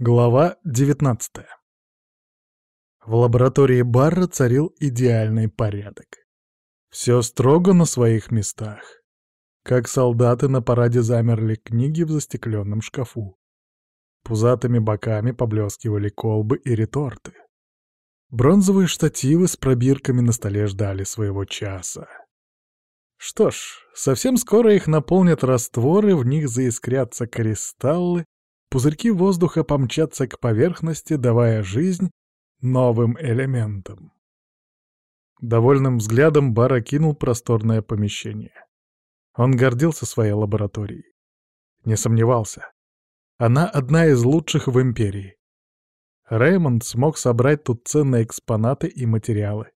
Глава 19 В лаборатории Барра царил идеальный порядок. Все строго на своих местах. Как солдаты на параде замерли книги в застекленном шкафу. Пузатыми боками поблескивали колбы и реторты. Бронзовые штативы с пробирками на столе ждали своего часа. Что ж, совсем скоро их наполнят растворы, в них заискрятся кристаллы, Пузырьки воздуха помчатся к поверхности, давая жизнь новым элементам. Довольным взглядом Бар окинул просторное помещение. Он гордился своей лабораторией. Не сомневался. Она одна из лучших в Империи. Реймонд смог собрать тут ценные экспонаты и материалы.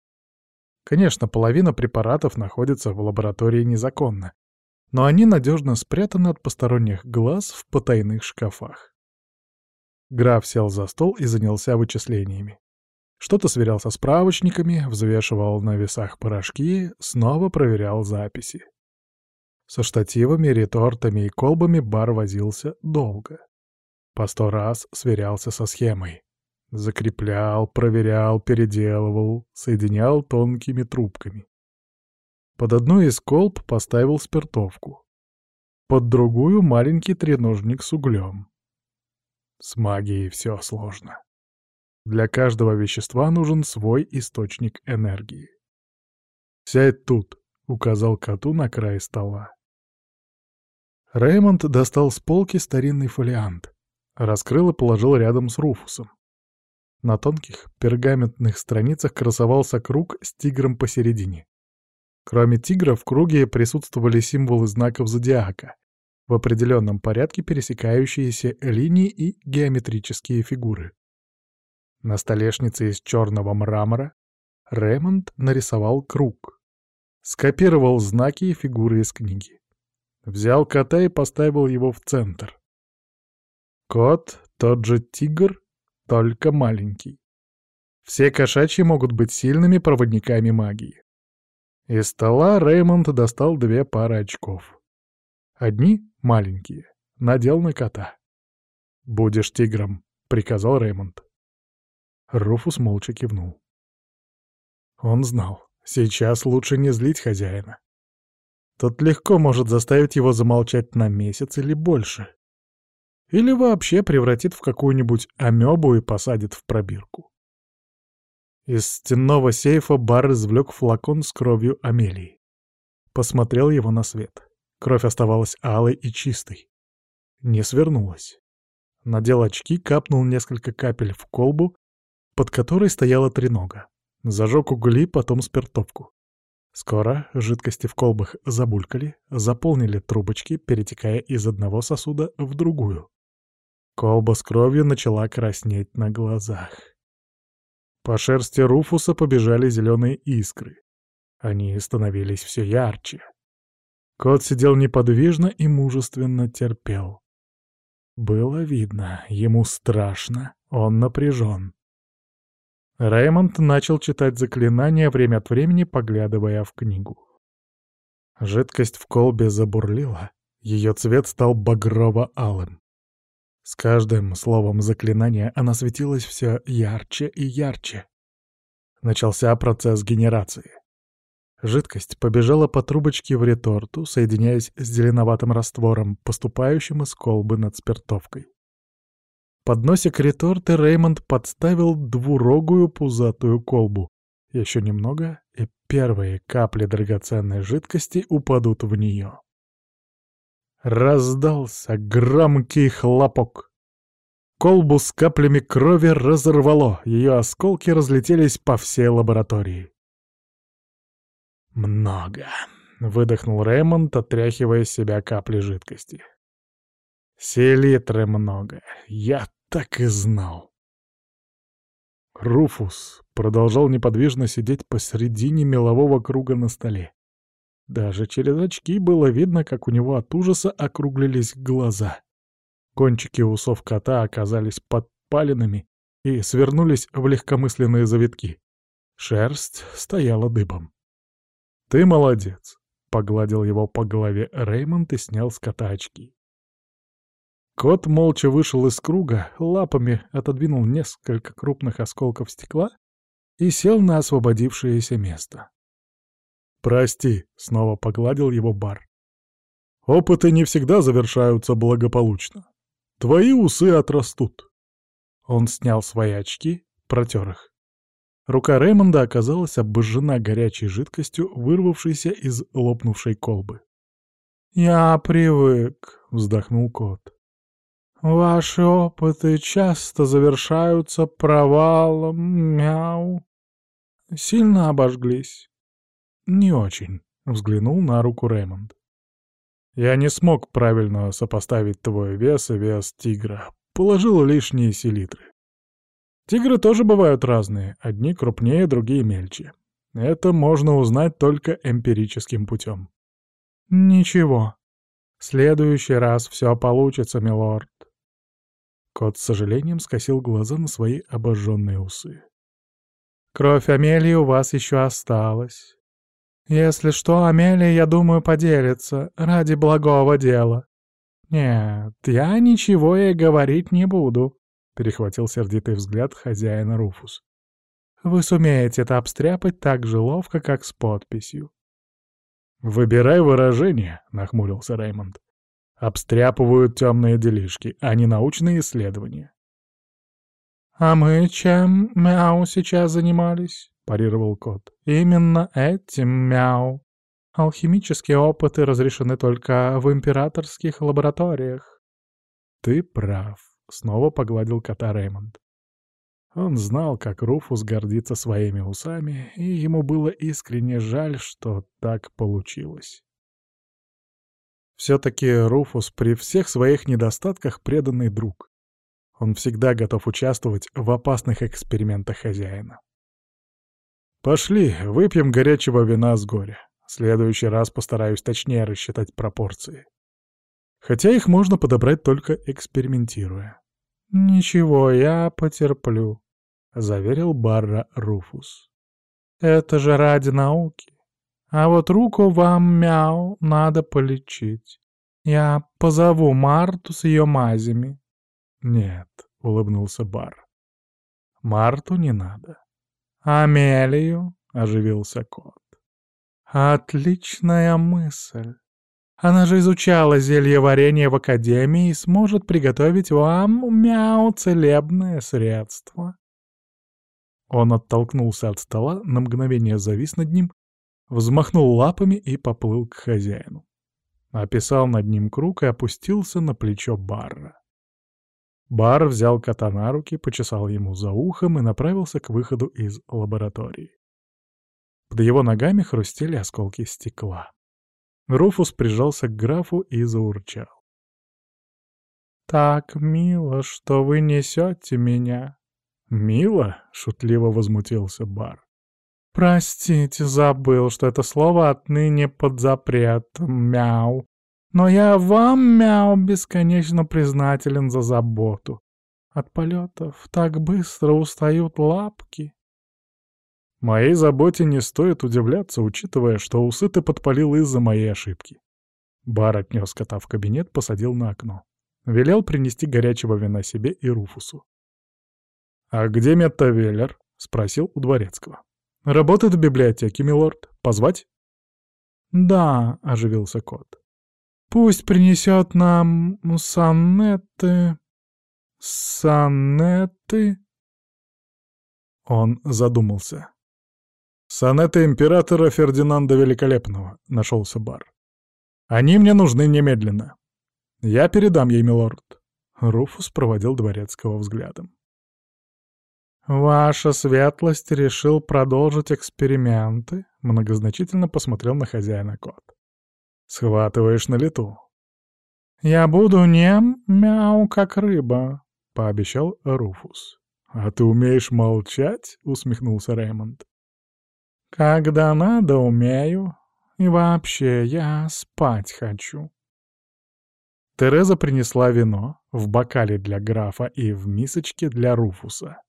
Конечно, половина препаратов находится в лаборатории незаконно, но они надежно спрятаны от посторонних глаз в потайных шкафах. Граф сел за стол и занялся вычислениями. Что-то сверял со справочниками, взвешивал на весах порошки, снова проверял записи. Со штативами, ретортами и колбами бар возился долго. По сто раз сверялся со схемой. Закреплял, проверял, переделывал, соединял тонкими трубками. Под одну из колб поставил спиртовку. Под другую — маленький треножник с углем. С магией все сложно. Для каждого вещества нужен свой источник энергии. «Сядь тут», — указал коту на край стола. Реймонд достал с полки старинный фолиант, раскрыл и положил рядом с Руфусом. На тонких пергаментных страницах красовался круг с тигром посередине. Кроме тигра в круге присутствовали символы знаков зодиака, в определенном порядке пересекающиеся линии и геометрические фигуры. На столешнице из черного мрамора Ремонд нарисовал круг. Скопировал знаки и фигуры из книги. Взял кота и поставил его в центр. Кот — тот же тигр, только маленький. Все кошачьи могут быть сильными проводниками магии. Из стола Реймонд достал две пары очков. Одни, маленькие, надел на кота. «Будешь тигром», — приказал Реймонд. Руфус молча кивнул. Он знал, сейчас лучше не злить хозяина. Тот легко может заставить его замолчать на месяц или больше. Или вообще превратит в какую-нибудь амебу и посадит в пробирку. Из стенного сейфа бар извлек флакон с кровью Амелии. Посмотрел его на свет. Кровь оставалась алой и чистой. Не свернулась. Надел очки, капнул несколько капель в колбу, под которой стояла тренога. Зажег угли, потом спиртовку. Скоро жидкости в колбах забулькали, заполнили трубочки, перетекая из одного сосуда в другую. Колба с кровью начала краснеть на глазах. По шерсти Руфуса побежали зеленые искры. Они становились все ярче. Кот сидел неподвижно и мужественно терпел. Было видно, ему страшно, он напряжен. Раймонд начал читать заклинания, время от времени поглядывая в книгу. Жидкость в колбе забурлила, ее цвет стал багрово-алым. С каждым словом заклинания она светилась все ярче и ярче. Начался процесс генерации. Жидкость побежала по трубочке в реторту, соединяясь с зеленоватым раствором, поступающим из колбы над спиртовкой. Под носик реторты Реймонд подставил двурогую пузатую колбу. Еще немного, и первые капли драгоценной жидкости упадут в нее. Раздался громкий хлопок. Колбу с каплями крови разорвало, ее осколки разлетелись по всей лаборатории. «Много», — выдохнул Рэймонд, отряхивая с себя капли жидкости. «Селитры много, я так и знал». Руфус продолжал неподвижно сидеть посредине мелового круга на столе. Даже через очки было видно, как у него от ужаса округлились глаза. Кончики усов кота оказались подпаленными и свернулись в легкомысленные завитки. Шерсть стояла дыбом. «Ты молодец», — погладил его по голове Реймонд и снял с кота очки. Кот молча вышел из круга, лапами отодвинул несколько крупных осколков стекла и сел на освободившееся место. «Прости», — снова погладил его бар. «Опыты не всегда завершаются благополучно. Твои усы отрастут». Он снял свои очки, протер их. Рука Реймонда оказалась обожжена горячей жидкостью, вырвавшейся из лопнувшей колбы. «Я привык», — вздохнул кот. «Ваши опыты часто завершаются провалом, мяу. Сильно обожглись?» «Не очень», — взглянул на руку Реймонд. «Я не смог правильно сопоставить твой вес и вес тигра. Положил лишние селитры. Тигры тоже бывают разные, одни крупнее, другие мельче. Это можно узнать только эмпирическим путем. «Ничего. В следующий раз все получится, милорд». Кот с сожалением скосил глаза на свои обожженные усы. «Кровь Амелии у вас еще осталась. Если что, Амелия, я думаю, поделится ради благого дела. Нет, я ничего ей говорить не буду перехватил сердитый взгляд хозяина Руфус. «Вы сумеете это обстряпать так же ловко, как с подписью». «Выбирай выражение», — нахмурился Реймонд. «Обстряпывают темные делишки, а не научные исследования». «А мы чем, мяу, сейчас занимались?» — парировал кот. «Именно этим, мяу. Алхимические опыты разрешены только в императорских лабораториях». «Ты прав», Снова погладил кота Реймонд. Он знал, как Руфус гордится своими усами, и ему было искренне жаль, что так получилось. Все-таки Руфус при всех своих недостатках преданный друг. Он всегда готов участвовать в опасных экспериментах хозяина. «Пошли, выпьем горячего вина с горя. В следующий раз постараюсь точнее рассчитать пропорции». Хотя их можно подобрать только экспериментируя. «Ничего, я потерплю», — заверил Барра Руфус. «Это же ради науки. А вот руку вам, мяу, надо полечить. Я позову Марту с ее мазями». «Нет», — улыбнулся Бар. «Марту не надо». «Амелию?» — оживился кот. «Отличная мысль. Она же изучала зелье варенья в академии и сможет приготовить вам, мяу, целебное средство. Он оттолкнулся от стола, на мгновение завис над ним, взмахнул лапами и поплыл к хозяину. Описал над ним круг и опустился на плечо Барра. Бар взял кота на руки, почесал ему за ухом и направился к выходу из лаборатории. Под его ногами хрустели осколки стекла. Руфус прижался к графу и заурчал. «Так мило, что вы несете меня». «Мило?» — шутливо возмутился Бар. «Простите, забыл, что это слово отныне под запретом, мяу. Но я вам, мяу, бесконечно признателен за заботу. От полетов так быстро устают лапки». Моей заботе не стоит удивляться, учитывая, что усы ты подпалил из-за моей ошибки. Бар отнес кота в кабинет, посадил на окно. Велел принести горячего вина себе и Руфусу. «А где Метта спросил у дворецкого. «Работает в библиотеке, милорд. Позвать?» «Да», — оживился кот. «Пусть принесет нам сонеты...» «Сонеты...» Он задумался. «Сонеты императора Фердинанда Великолепного», — нашелся бар. «Они мне нужны немедленно. Я передам ей, милорд». Руфус проводил дворецкого взглядом. «Ваша светлость решил продолжить эксперименты?» — многозначительно посмотрел на хозяина кот. «Схватываешь на лету». «Я буду нем, мяу, как рыба», — пообещал Руфус. «А ты умеешь молчать?» — усмехнулся Реймонд. Когда надо, умею. И вообще, я спать хочу. Тереза принесла вино в бокале для графа и в мисочке для Руфуса.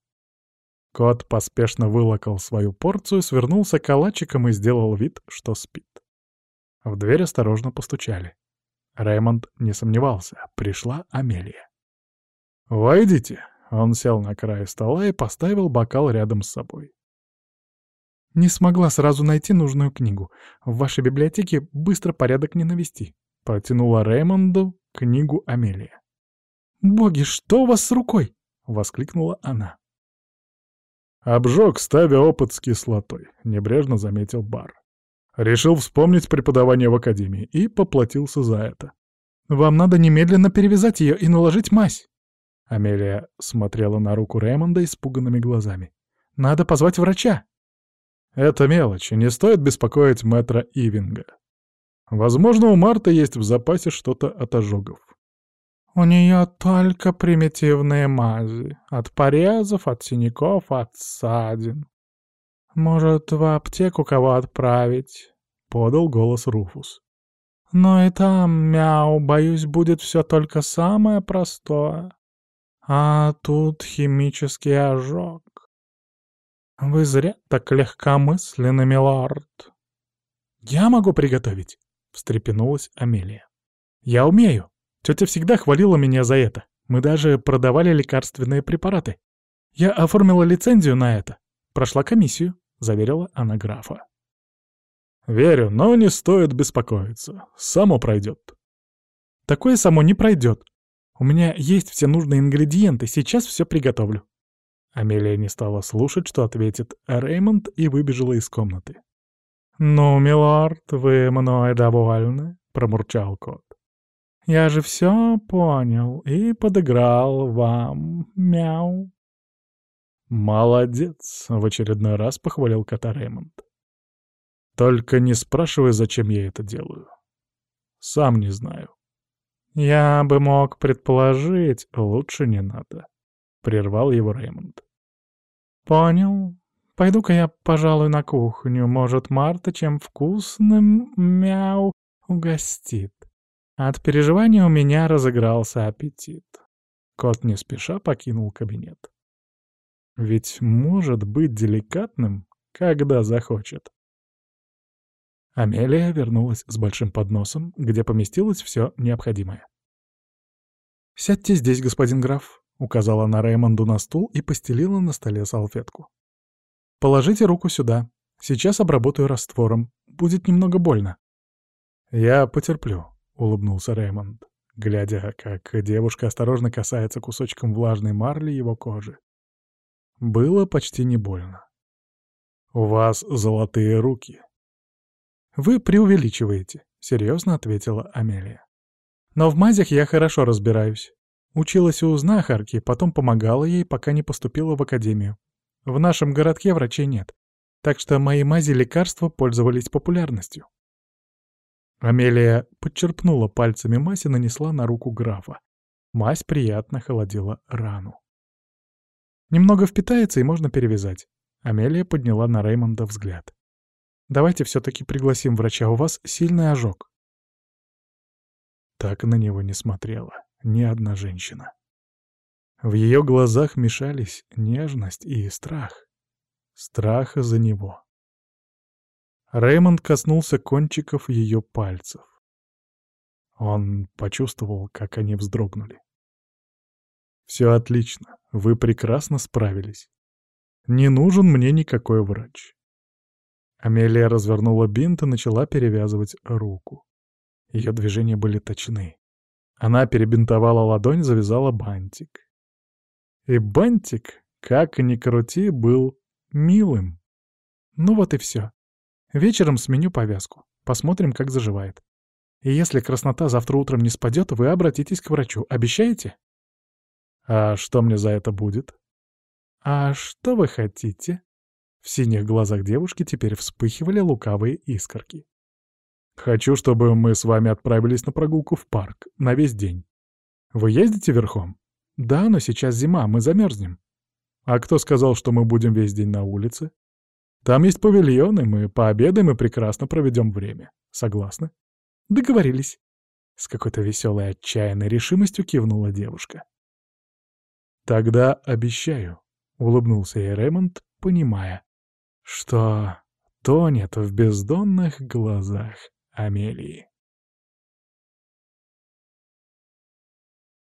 Кот поспешно вылокал свою порцию, свернулся калачиком и сделал вид, что спит. В дверь осторожно постучали. Рэймонд не сомневался, пришла Амелия. «Войдите!» — он сел на край стола и поставил бокал рядом с собой. «Не смогла сразу найти нужную книгу. В вашей библиотеке быстро порядок не навести», — протянула Рэймонду книгу Амелия. «Боги, что у вас с рукой?» — воскликнула она. «Обжег, ставя опыт с кислотой», — небрежно заметил Бар. Решил вспомнить преподавание в академии и поплатился за это. «Вам надо немедленно перевязать ее и наложить мазь!» Амелия смотрела на руку Рэймонда испуганными глазами. «Надо позвать врача!» «Это мелочи, не стоит беспокоить мэтра Ивинга. Возможно, у Марта есть в запасе что-то от ожогов». «У нее только примитивные мази. От порезов, от синяков, от ссадин. «Может, в аптеку кого отправить?» — подал голос Руфус. «Но и там, мяу, боюсь, будет все только самое простое. А тут химический ожог. Вы зря так легкомысленны, милорд». «Я могу приготовить», — встрепенулась Амелия. «Я умею. Тетя всегда хвалила меня за это. Мы даже продавали лекарственные препараты. Я оформила лицензию на это. Прошла комиссию. — заверила она графа. «Верю, но не стоит беспокоиться. Само пройдет». «Такое само не пройдет. У меня есть все нужные ингредиенты, сейчас все приготовлю». Амелия не стала слушать, что ответит Реймонд, и выбежала из комнаты. «Ну, милорд, вы мной довольны?» — промурчал кот. «Я же все понял и подыграл вам, мяу». «Молодец!» — в очередной раз похвалил кота Реймонд. «Только не спрашивай, зачем я это делаю. Сам не знаю». «Я бы мог предположить, лучше не надо», — прервал его Реймонд. «Понял. Пойду-ка я, пожалуй, на кухню. Может, Марта чем вкусным, мяу, угостит. От переживания у меня разыгрался аппетит». Кот не спеша покинул кабинет. Ведь может быть деликатным, когда захочет. Амелия вернулась с большим подносом, где поместилось все необходимое. «Сядьте здесь, господин граф», — указала она Реймонду на стул и постелила на столе салфетку. «Положите руку сюда. Сейчас обработаю раствором. Будет немного больно». «Я потерплю», — улыбнулся Реймонд, глядя, как девушка осторожно касается кусочком влажной марли его кожи. Было почти не больно. «У вас золотые руки». «Вы преувеличиваете», — серьезно ответила Амелия. «Но в мазях я хорошо разбираюсь. Училась у знахарки, потом помогала ей, пока не поступила в академию. В нашем городке врачей нет, так что мои мази лекарства пользовались популярностью». Амелия подчерпнула пальцами мазь и нанесла на руку графа. Мазь приятно холодила рану. Немного впитается, и можно перевязать. Амелия подняла на Реймонда взгляд. «Давайте все-таки пригласим врача, у вас сильный ожог». Так на него не смотрела ни одна женщина. В ее глазах мешались нежность и страх. Страх за него. Реймонд коснулся кончиков ее пальцев. Он почувствовал, как они вздрогнули. «Все отлично. Вы прекрасно справились. Не нужен мне никакой врач». Амелия развернула бинт и начала перевязывать руку. Ее движения были точны. Она перебинтовала ладонь, завязала бантик. И бантик, как ни крути, был милым. Ну вот и все. Вечером сменю повязку. Посмотрим, как заживает. И если краснота завтра утром не спадет, вы обратитесь к врачу. Обещаете? «А что мне за это будет?» «А что вы хотите?» В синих глазах девушки теперь вспыхивали лукавые искорки. «Хочу, чтобы мы с вами отправились на прогулку в парк, на весь день. Вы ездите верхом?» «Да, но сейчас зима, мы замерзнем». «А кто сказал, что мы будем весь день на улице?» «Там есть павильоны, мы пообедаем и прекрасно проведем время. Согласны?» «Договорились». С какой-то веселой отчаянной решимостью кивнула девушка. «Тогда обещаю», — улыбнулся ей Ремонт, понимая, что тонет в бездонных глазах Амелии.